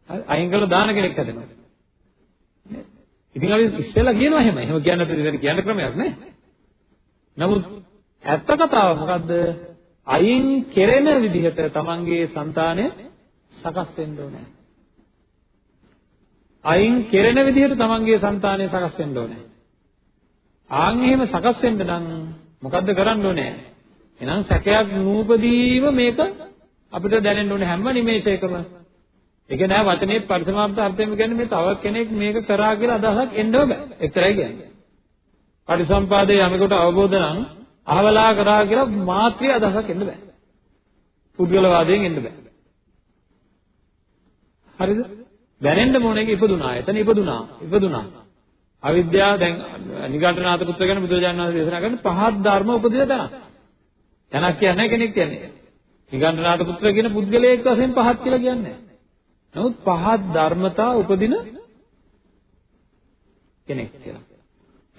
හරි අයින් කළා දාන කෙනෙක් හැදෙනවා. ඉතින් අපි ඉස්සෙල්ලා කියනවා එහෙම. එහෙම කියන්න නැත්නම් කියන්න ක්‍රමයක් නෑ. නමුත් ඇත්ත කතාව මොකද්ද? අයින් කෙරෙන විදිහට තමන්ගේ సంతානය සකස් වෙන්න ඕනේ. අයින් කෙරෙන විදිහට තමන්ගේ సంతානය සකස් වෙන්න ඕනේ. ආන් එහෙම සකස් වෙන්න නම් මොකද්ද කරන්න ඕනේ? එහෙනම් සැකයක් නූපදීම මේක අපිට දැනෙන්න ඕනේ හැම නිමේෂයකම. ඒක නෑ වචනේ පරිසමාප්ත අර්ථයෙන් කියන්නේ මේ තව කෙනෙක් මේක කරා කියලා අදහසක් එන්නව බෑ. එච්චරයි කියන්නේ. පරිසම්පාදයේ යමෙකුට අවබෝධ නම් අහවලා කරා කියලා මාත්‍රි අදහසක් එන්න බෑ. පුද්ගලවාදයෙන් එන්න බෑ. හරිද? දැනෙන්න ඕන එක ඉපදුනා. එතන ඉපදුනා. ඉපදුනා. අවිද්‍යාව දැන් නිගණ්ඨනාත පුත්‍ර ගැන බුදුරජාණන් වහන්සේ දේශනා කරන පහත් ධර්ම උපදින තැන. තැනක් කියන්නේ කෙනෙක් කියන්නේ. නිගණ්ඨනාත පුත්‍ර කියන පුද්ගලයෙක් වශයෙන් පහත් කියලා කියන්නේ. නමුත් පහත් ධර්මතා උපදින කෙනෙක් කියලා.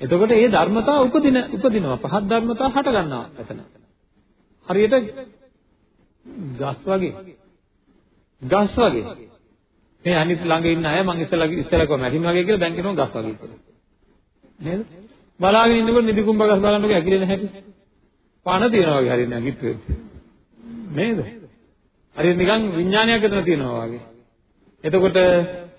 එතකොට මේ ධර්මතා උපදින උපදිනවා පහත් ධර්මතා හට ගන්නවා එතන. හරියට ගස් වගේ. ගස් වගේ. මේ අනිත් ළඟ ඉන්න අය මං ඉස්සලා ඉස්සලා කොහොම මැටින් වගේ කියලා දැන් කියනවා ගස් වගේ කියලා. නේද? බලාගෙන ඉන්නකොට නිදි කුඹ ගස් බලන්නකො ඇකිලෙන හැටි. පණ තියනවා වගේ හරියට නැගිට්ටුවේ. නේද? හරියට නිකන් විඥානයක් අතන තියනවා වගේ. එතකොට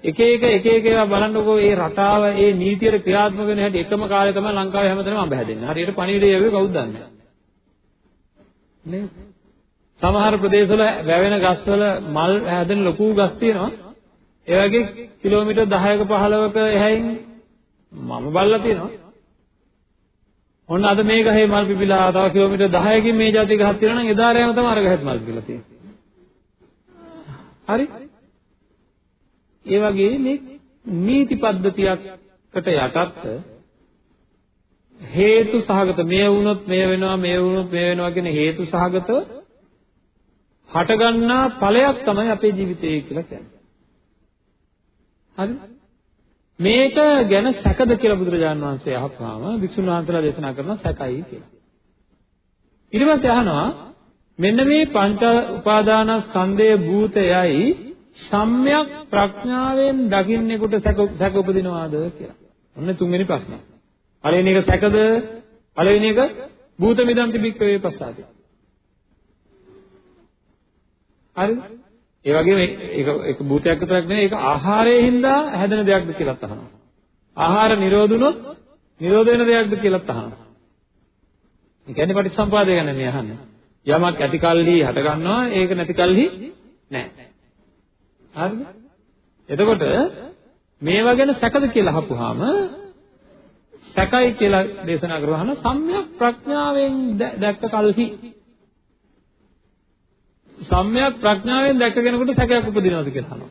එක එක එක එක ඒවා බලන්නකෝ මේ රටාව ඒ නීතියට ක්‍රියාත්මක වෙන හැටි එකම කාලේ තමයි ලංකාවේ හැමතැනම අඹ හැදෙන්නේ. හරියට පණිවිඩය යවුවේ කවුද දන්නේ? නේද? සමහර ප්‍රදේශවල වැවෙන ගස්වල මල් හැදෙන ලොකු ගස් තියෙනවා. ඒ වගේ කිලෝමීටර් 10ක 15ක එහයින් මම බලලා තියෙනවා. ඔන්න අද මේ ගහේ මල් පිපිලා තව කිලෝමීටර් 10කින් මේ જાති ගහක් තියෙනවා නම් එදා රෑම තමයි අර ගහෙත් මල් පිපිලා තියෙන්නේ. හරි? ඒ වගේ මේ නීති පද්ධතියකට යටත් හේතු සහගත මේ වුණොත් මේ වෙනවා මේ වුණොත් මේ වෙනවා කියන හේතු සහගත හටගන්නා ඵලයක් තමයි අපේ ජීවිතය කියලා කියන්නේ. හරි? මේක ගැන සැකද කියලා බුදුරජාණන් වහන්සේ අහපුවාම වික්ෂුන් වහන්සේලා දේශනා කරනවා සැකයි කියලා. ඊට පස්සේ අහනවා මෙන්න මේ පංච උපාදානස්කන්ධයේ භූතයයි සම්‍යක් ප්‍රඥාවෙන් දකින්නෙකුට සැක සැක උපදිනවාද කියලා. ඔන්න තුන්වෙනි ප්‍රශ්නේ. පළවෙනි එක සැකද? පළවෙනි එක භූත මිදන්ති බික්කවේ පස්සාද. හරිද? ඒ වගේම ඒක ඒක භූතයක් විතරක් නෙවෙයි ඒක ආහාරයෙන් හින්දා හැදෙන දෙයක්ද කියලාත් අහනවා. ආහාර නිරෝධුනොත් නිරෝධ වෙන දෙයක්ද කියලාත් අහනවා. ඒ කියන්නේ පටිච්චසම්පාදය ගැන මේ අහන්නේ. යමක් ඇති කල්හි හට ගන්නවා ඒක නැති කල්හි නැහැ. හරිද? එතකොට මේවා ගැන සැකද කියලා අහපුවාම සැකයි කියලා දේශනා කරවහන සම්‍යක් ප්‍රඥාවෙන් දැක්ක කල්හි සම්‍යක් ප්‍රඥාවෙන් දැක්ක කෙනෙකුට සැකයක් උපදිනවද කියලා අහනවා.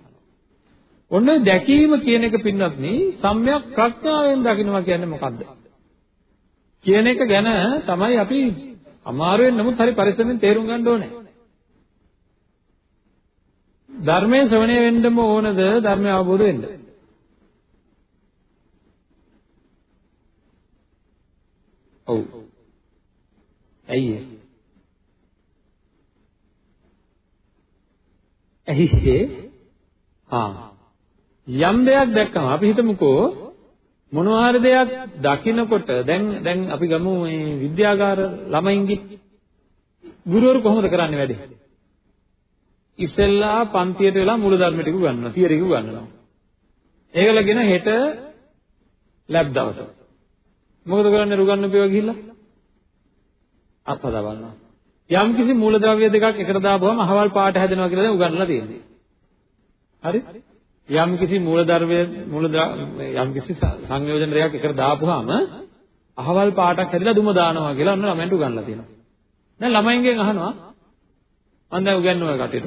ඔන්න දැකීම කියන එක පින්නත් නේ සම්‍යක් ප්‍රඥාවෙන් දකින්නවා කියන්නේ මොකද්ද? කියන එක ගැන තමයි අපි අමාරුවෙන් නමුත් හරි පරිස්සමෙන් තේරුම් ගන්න ඕනේ. ධර්මයේ ශ්‍රවණය වෙන්නම ඕනද ධර්මය අවබෝධ වෙන්න? ඔව්. ඇයි ඒ? ඇයි ඒ? ආ යම් දෙයක් දැක්කම අපි හිතමුකෝ මොනවා හරි දෙයක් දකිනකොට දැන් දැන් අපි ගමු මේ විද්‍යාගාර ළමයින්ගේ ගුරුවරු කොහොමද කරන්නේ වැඩේ? ඉස්සෙල්ලා පන්තියට වෙලා මූලධර්ම ටික උගන්වනවා, තියරි ටික උගන්වනවා. ඒකලගෙන හෙට ලැබ් දවස. මොකද කරන්නේ රුගන්නපේවා ගිහිල්ලා? අත්හදා බලනවා. යම් කිසි මූලද්‍රව්‍ය දෙකක් එකට දාපුවම අහවල් පාට හැදෙනවා කියලා දැන් උගන්වලා තියෙන්නේ. හරි? යම් කිසි මූලද්‍රව්‍ය මූල යම් කිසි සංයෝජන දෙකක් එකට දාපුවාම අහවල් පාටක් හැදිලා දුම දානවා කියලා අන්න ළමයින්ට උගන්වලා තියෙනවා. දැන් ළමයින්ගෙන් අහනවා මම දැන් උගන්වන කටේට.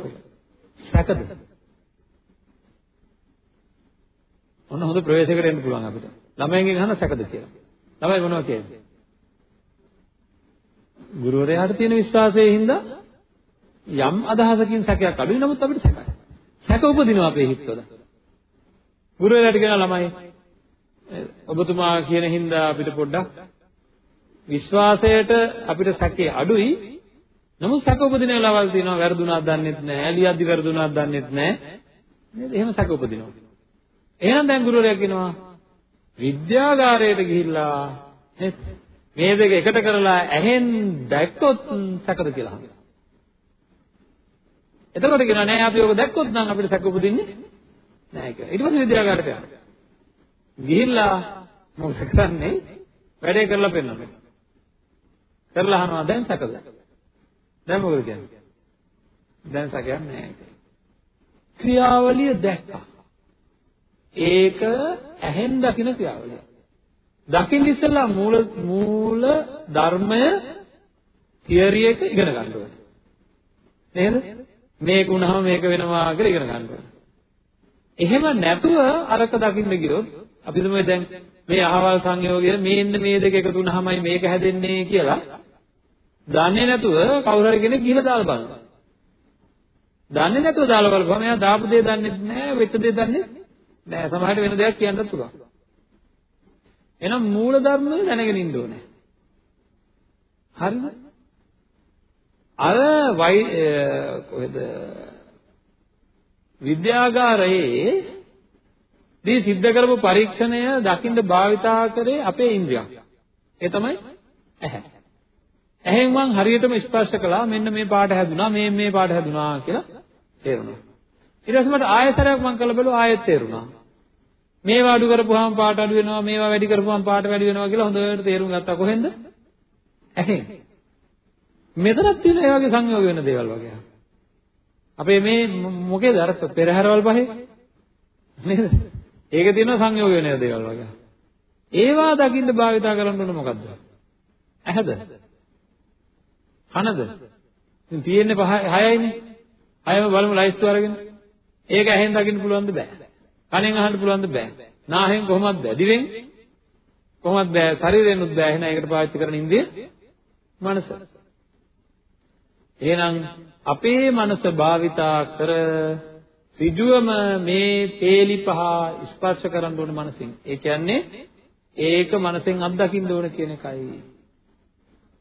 සැකද? ඔන්න හොඳ ප්‍රවේශයකට එන්න පුළුවන් අපිට. ළමයින්ගෙන් අහන සැකද කියලා. ළමයි මොනවද කියන්නේ? ගුරුවරයාට තියෙන විශ්වාසයෙන් හින්දා යම් අදහසකින් සැකයක් අඩුයි නමුත් අපිට සැකයි. සැක උපදිනවා අපේ හිතවල. ගුරුවරයාට කියන ළමයි ඔබතුමා කියන හින්දා අපිට පොඩ්ඩක් විශ්වාසයට අපිට සැකේ අඩුයි නමුත් සැක උපදින වෙලාවල් තියෙනවා වැරදුනාක් දන්නෙත් නැහැ, ලියද්දි වැරදුනාක් දන්නෙත් නැහැ. නේද? එහෙම සැක උපදිනවා. එහෙනම් දැන් ගුරුවරයා කියනවා විද්‍යාගාරයට ගිහිල්ලා නේද? මේ දෙක එකට කරලා ඇහෙන් දැක්කොත් සැකද කියලා අහනවා. එතකොට කියනවා නෑ අපි ඔබ දැක්කොත් නම් අපිට සැක උපදින්නේ නෑ කියලා. ඊට පස්සේ විද්‍යාගාරයට යනවා. ගිහිල්ලා මොකද කරන්නේ? වැඩේ කරලා පෙන්නනවා. කරලා අහනවා දැන් සැකද? දැන් මොකද කියන්නේ? දැන් සැකයක් නැහැ. ක්‍රියාවලිය දැක්කා. ඒක ඇහෙන් දකින ක්‍රියාවලිය. දකින්න ඉස්සෙල්ලා මූල මූල ධර්මය තියරි එක ඉගෙන ගන්න ඕනේ. නේද? මේක වුණාම මේක වෙනවා කියලා ඉගෙන ගන්න ඕනේ. එහෙම නැතුව අරක දකින්න ගියොත් අපි තමයි දැන් මේ අහවල් සංයෝගය මේන්න මේ දෙක එකතු වුණාමයි මේක හැදෙන්නේ කියලා දන්නේ නැතුව කවුරු හරි කෙනෙක් ගිහලා දාලා බලනවා. දන්නේ නැතුව දාලා බලපුවම එයා දාපු දේ දන්නේ නැහැ, වෙච්ච දේ දන්නේ නැහැ. සමහරට වෙන දෙයක් කියන්නත් පුළුවන්. එහෙනම් මූල ධර්ම දැනගෙන ඉන්න ඕනේ. හරිද? අර වයි කොහෙද විද්‍යාගාරයේ දී සිද්ධ කරපු පරීක්ෂණය දකින්න භාවිතා කරේ අපේ ඉන්ද්‍රියක්. ඒ තමයි ඇහැ. ඇහෙන් මං හරියටම ස්පර්ශ කළා මෙන්න මේ පාට හැදුනා මේ මේ පාට හැදුනා කියලා තේරුණා. ඊට පස්සේ මට ආයතරයක් මං කළ බලුවා ආයෙත් තේරුණා. මේවා අඩු කරපුවාම පාට අඩු වෙනවා මේවා වැඩි කරපුවාම පාට වැඩි වෙනවා කියලා හොඳට තේරුම් ගත්තා කොහෙන්ද? ඇහෙන්. මෙතනක් තියෙන ඒ වගේ සංයෝග වෙන දේවල් වගේ. අපේ මේ මොකේද අර පෙරහැරවල් පහේ නේද? ඒකේ තියෙන සංයෝග වෙන දේවල් වගේ. ඒවා දකින්න භාවිතා කරන්න ඕන මොකද්ද? ඇහද? කනද? ඉතින් තියෙන්නේ පහ හයයිනේ. හයම බලමු ලයිස්තු අරගෙන. ඒක ඇහෙන් දකින්න පුළුවන්ද බෑ. කනෙන් අහන්න පුළුවන්ද බෑ. නාහෙන් කොහොමද බෑ. දිවෙන් කොහොමද බෑ. ශරීරයෙන්ුත් බෑ. එහෙනම් ඒකට පාවිච්චි කරන ඉන්ද්‍රිය මනස. එහෙනම් අපේ මනස භාවිතා කර ඍජුවම මේ පේලි පහ ස්පර්ශ කරන්න ඕන මනසින්. ඒ කියන්නේ ඒක මනසෙන් අත්දකින්න ඕන කියන එකයි.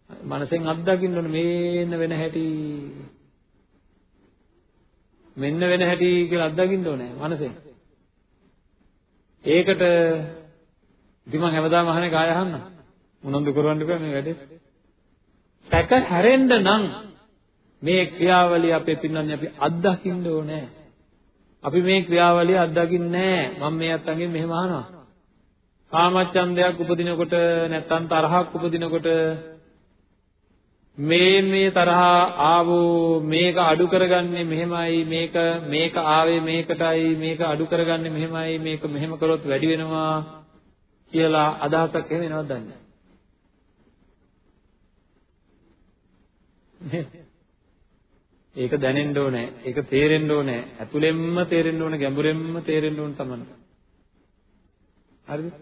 මනසෙන් අත්දකින්න ඕන මේන්න වෙන හැටි. මෙන්න වෙන හැටි කියලා අත්දකින්න ඕනේ මනසෙන්. ඒකට ඉතින් මම හැමදාම අහන්නේ කාය අහන්න. උනන්දු කරවන්න බෑ මේ වැඩේ. සැක හැරෙන්න නම් මේ ක්‍රියාවලිය අපේ පින්නන්නේ අපි අත්දකින්න ඕනේ. අපි මේ ක්‍රියාවලිය අත්දකින්නේ නැහැ. මම මේ අත්තන්ගෙන් මෙහෙම අහනවා. කාමච්ඡන්දයක් උපදිනකොට නැත්තම් තරහක් උපදිනකොට මේ මේ තරහා ආවෝ මේක අඩු කරගන්නේ මෙහෙමයි මේක මේක ආවේ මේකටයි මේක අඩු කරගන්නේ මෙහෙමයි මේක මෙහෙම කරොත් වැඩි වෙනවා කියලා අදහසක් එහෙම එනවද දන්නේ ඒක දැනෙන්න ඕනේ ඒක තේරෙන්න ඕනේ ඇතුළෙන්ම තේරෙන්න ඕනේ ගැඹුරෙන්ම තේරෙන්න ඕනේ තමයි. හරිද?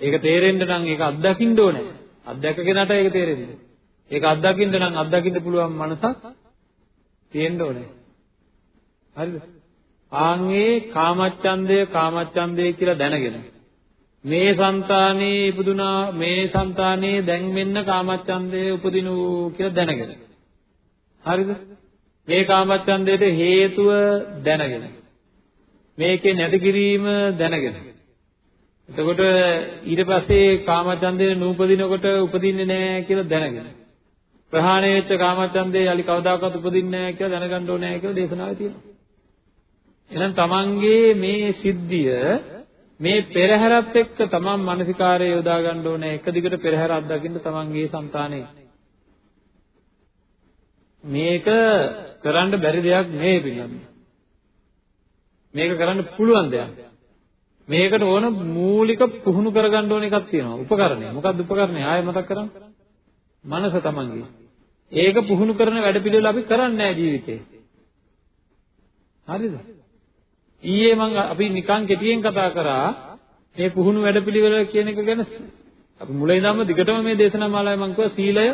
ඒක තේරෙන්න නම් ඒක අත්දකින්න ඕනේ. අත්දැක කෙනාට ඒක තේරෙන්නේ. ඒක අත්දකින්න නම් අත්දකින්න පුළුවන් මනසක් තියෙන්න ඕනේ. හරිද? ආන්ගේ කාමච්ඡන්දය කාමච්ඡන්දය කියලා දැනගෙන මේ సంతානේ ඉපදුනා මේ సంతානේ දැන් මෙන්න කාමච්ඡන්දය උපදිනු කියලා දැනගෙන. හරිද? මේ කාමච්ඡන්දයට හේතුව දැනගෙන මේකේ නැති කිරීම දැනගෙන එතකොට ඊට පස්සේ කාමච්ඡන්දේ නූපදිනකොට උපදින්නේ නැහැ කියලා දැනගෙන ප්‍රහාණය වෙච්ච කාමචන්දේ යලි කවදාකවත් උපදින්නේ නැහැ කියලා දැනගන්න ඕනේ කියලා දේශනාවේ තියෙනවා. එහෙනම් තමන්ගේ මේ සිද්ධිය මේ පෙරහැරත් එක්ක තමන් මානසිකාරය යොදා ගන්න ඕනේ එක දිගට පෙරහැර අත්දකින්න තමන්ගේ సంతානේ. මේක කරන්න බැරි දෙයක් නෙවෙයි පිළිගන්න. මේක කරන්න පුළුවන් දෙයක්. මේකට ඕන මූලික පුහුණු කරගන්න ඕන එකක් තියෙනවා. උපකරණය. මොකක්ද උපකරණය? ආයෙ මතක් කරන්න. මනස තමන්ගේ. ඒක පුහුණු කරන වැඩපිළිවෙල අපි කරන්නේ නැහැ ජීවිතේ. හරිද? ඊයේ මම අපි නිකන් කෙටියෙන් කතා කරා මේ පුහුණු වැඩපිළිවෙල කියන එක ගැන අපි මුලින් ඉඳන්ම දිගටම මේ දේශනා මාලාවේ මම කිව්වා සීලය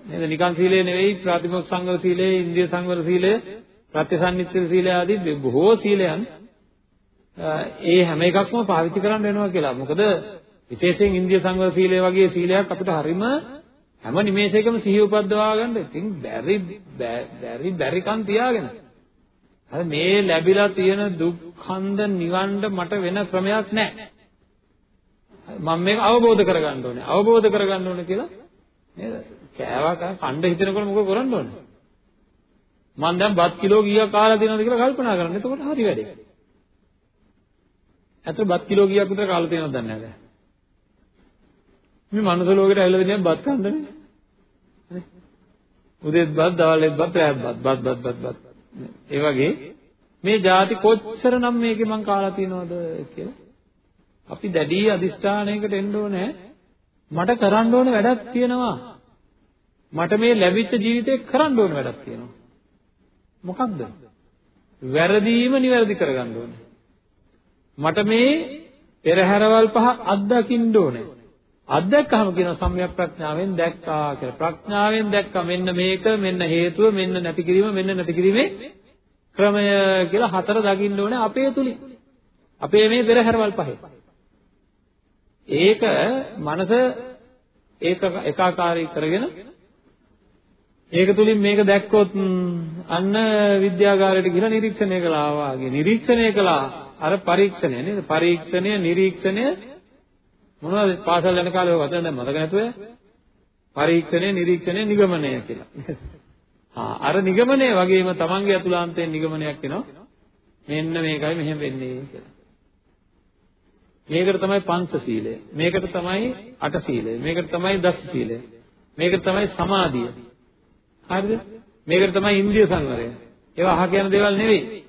නේද නිකන් සීලය නෙවෙයි ප්‍රාතිමොක් සංවර සීලය, ඉන්ද්‍රිය සංවර සීලය, ප්‍රත්‍යසන්නිච්ඡ සීලය ආදී බොහෝ සීලයන් ඒ හැම එකක්ම පාවිච්චි කරන්න වෙනවා කියලා. මොකද විශේෂයෙන් ඉන්ද්‍රිය සංවර සීලය වගේ සීලයක් අපිට හරීම හැම නිමේෂයකම සිහිය උපද්දවා ගන්න. ඉතින් බැරි බැරි බැරිකම් තියාගෙන. අර මේ ලැබිලා තියෙන දුක්ඛන්ද නිවන්න මට වෙන ක්‍රමයක් නැහැ මම මේක අවබෝධ කරගන්න ඕනේ. අවබෝධ කරගන්න ඕනේ කියලා නේද? කෑවා කණ්ඩ හිතෙනකොට මොකද කරන්න ඕනේ? මම දැන් බත් කිලෝ කීයක් කාලා තියෙනවද කියලා කල්පනා කරන්න. එතකොට හරි වැඩේ. අතට බත් කිලෝ කීයක් විතර කාලා තියෙනවද දන්නේ නැහැ මේ මනුස්ස ලෝකෙට ඇවිල්ලා දෙනියක් බත් කන්නනේ. නේ? උදේත් බත්, දවල්ෙත් බත්, රාත් බත්, බත් බත් බත් බත්. ඒ වගේ මේ ಜಾති කොච්චරනම් මේකේ මං කාලා තියනවද කියලා. අපි දැඩි අදිෂ්ඨානයකට එන්න ඕනේ. මට කරන්න ඕන වැඩක් තියෙනවා. මට මේ ලැබිච්ච ජීවිතේ කරන්න ඕන වැඩක් තියෙනවා. මොකක්ද? වැරදීම නිවැරදි කරගන්න ඕනේ. මට මේ පෙරහැරවල් පහ අත්දකින්න ඕනේ. අත්දැක්කම කියන සම්‍යක් ප්‍රඥාවෙන් දැක්කා කියලා. ප්‍රඥාවෙන් දැක්කා මෙන්න මේක මෙන්න හේතුව මෙන්න නැති කිරීම මෙන්න නැති කිරීමේ ක්‍රමය කියලා හතර දකින්න ඕනේ අපේ තුලින්. අපේ මේ පෙරහැරවල් පහේ. ඒක මනස ඒක ඒකාකාරී කරගෙන ඒක තුලින් මේක දැක්කොත් අන්න විද්‍යාගාරයට ගිහලා නිරීක්ෂණය කළා වාගේ නිරීක්ෂණය කළා අර පරීක්ෂණය නේද පරීක්ෂණය නිරීක්ෂණය මොනවද පාසල් යන කාලේ ඔය වචන දැන් මතක නැතුව පරීක්ෂණය නිරීක්ෂණය නිගමනය කියලා ආ අර නිගමනය වගේම තමන්ගේ අතුලාන්තයෙන් නිගමනයක් එනවා මෙන්න මේකයි මෙහෙම වෙන්නේ කියලා මේකට තමයි පංචශීලය මේකට තමයි අටශීලය මේකට තමයි දසශීලය මේකට තමයි සමාධිය හරිද? මේකට තමයි ඉන්ද්‍රිය සංවරය. ඒවා අහ කියන දේවල් නෙවෙයි.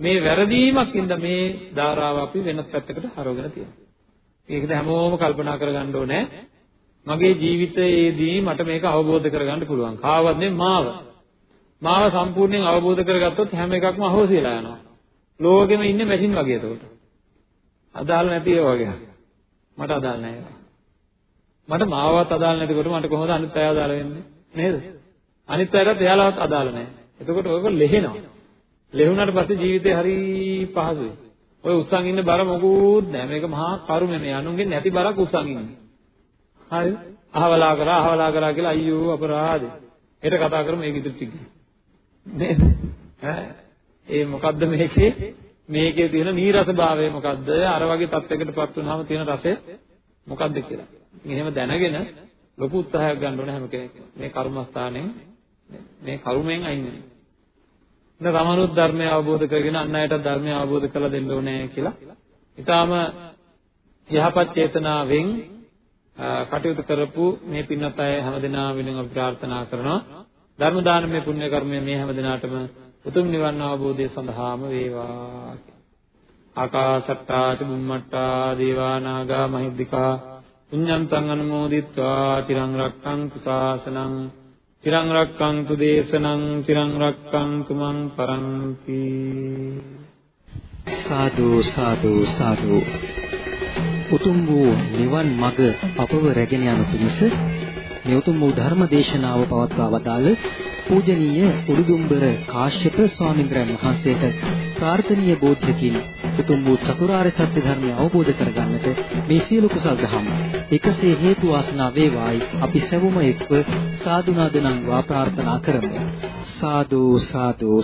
මේ වැරදීමක් ඉඳ මේ ධාරාව අපි වෙනත් පැත්තකට හරවගෙන තියෙනවා. ඒකද හැමෝම කල්පනා කරගන්න ඕනේ. මගේ ජීවිතයේදී මට මේක අවබෝධ කරගන්න පුළුවන්. කාවත් මාව. මාව සම්පූර්ණයෙන් අවබෝධ කරගත්තොත් හැම එකක්ම අහෝසි වෙලා යනවා. ලෝකෙම ඉන්නේ මැෂින් වගේ එතකොට. අදාළ නැති ඒවා වගේ. මට අදාළ නැහැ. මට මාවවත් අදාළ නැතිකොට මට කොහොමද අනිත් අය අදාළ වෙන්නේ? නේද? අනිත් අයටත් එයාලවත් අදාළ නැහැ. එතකොට ඔයක ලෙහෙනවා. ලෙහුණාට පස්සේ ජීවිතේ හරි පහසුයි. ඔය උස්සන් ඉන්න බර මොකුත් නැහැ. මේක මහා කරුමනේ. අනුන්ගේ නැති බරක් උස්සන් ඉන්නේ. හරිද? අහවලා කරා අහවලා කරා කියලා අයියෝ අපරාධේ. හෙට කතා කරමු මේක ඉදිරි ටික. නේද? ඈ ඒ මොකද්ද මේකේ මේකේ තියෙන නීරස භාවය මොකද්ද? අර වගේ තත්යකටපත් වුනහම තියෙන රසය මොකද්ද කියලා. එහෙම දැනගෙන ලොකු උත්සාහයක් ගන්න ඕනේ හැම කෙනෙක්ම. මේ කර්මස්ථානයෙන් මේ කරුමෙන් අයින් වෙන්න. ඉතින් තමනුත් ධර්මය අවබෝධ කරගෙන අන් අයටත් ධර්මය අවබෝධ කරලා දෙන්න ඕනේ කියලා. ඊටාම යහපත් චේතනාවෙන් කටයුතු කරපු මේ පින්වත් අය හැමදෙනා වෙනුවෙන් අපි ප්‍රාර්ථනා කරනවා. ධර්ම දානමය පුණ්‍ය කර්මය මේ හැමදෙනාටම උතුම් නිවන් අවබෝධය සඳහාම වේවා. ආකාශට්ටා චුම්මට්ටා දේවා නාග මහිද්దికා පුඤ්ඤන්තං අනුමෝදිත්වා චිරං රක්ඛන්තු ශාසනං චිරං රක්ඛන්තු දේශනං චිරං රක්ඛන්තු මං පරන්ති සාදු සාදු සාදු උතුම් වූ නිවන් මඟ අපව රැගෙන යන පිණිස මේ උතුම් වූ ධර්ම දේශනාව පවත්වා වදාළ පූජනීය උඩුදුම්බර කාශ්‍යප ස්වාමීන් වහන්සේට ප්‍රාර්ථනීය බෝධියකින් උතුම් වූ චතුරාර්ය සත්‍ය ධර්මය අවබෝධ කරගන්නට මේ සියලු කුසල් දහම් එකසේ හේතු වාසනා වේවායි අපි සැවොම එක්ව සාදුනාදනම් වා ප්‍රාර්ථනා කරමු. සාදු සාදු.